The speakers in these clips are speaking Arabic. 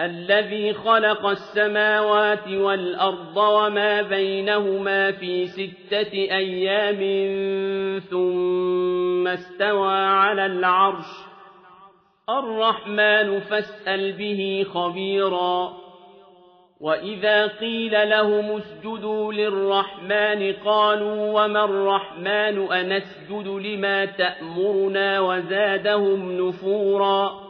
الذي خلق السماوات والأرض وما بينهما في ستة أيام ثم استوى على العرش. الرحمن فاسأل به خبيرا. وإذا قيل لهم اسجدوا للرحمن قالوا وما الرحمن أنسجد لما تأمرنا وزادهم نفورا.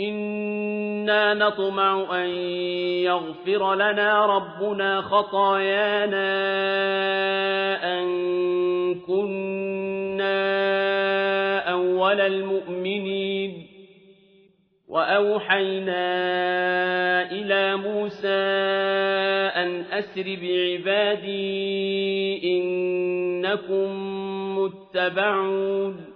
إنا نطمع أن يغفر لنا ربنا خطايانا أن كنا أول المؤمنين وأوحينا إلى موسى أن أسر بعبادي إنكم متبعون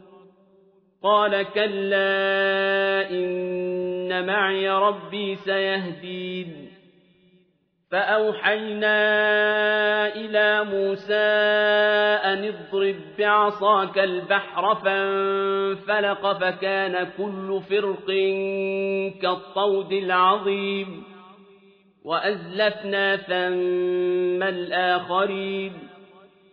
قال كلا إن معي ربي سيهدين. فأوحينا إلى موسى أن اضرب بعصاك البحر فانفلق فكان كل فرق كالطود العظيم. وأزلفنا ثم الآخرين.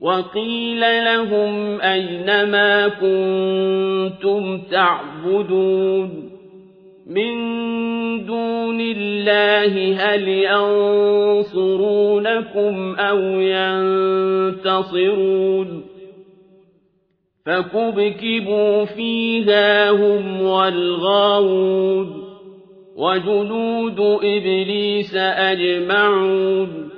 وقيل لهم أين ما كنتم تعبدون من دون الله هل ينصرونكم أو ينتصرون فكبكبوا فيها هم والغاوون وجنود إبليس أجمعون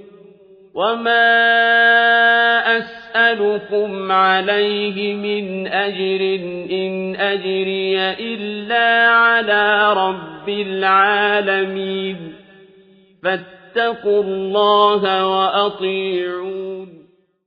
وما أسألكم عليه من أجر إن أجري إلا على رب العالمين فاتقوا الله وأطيعون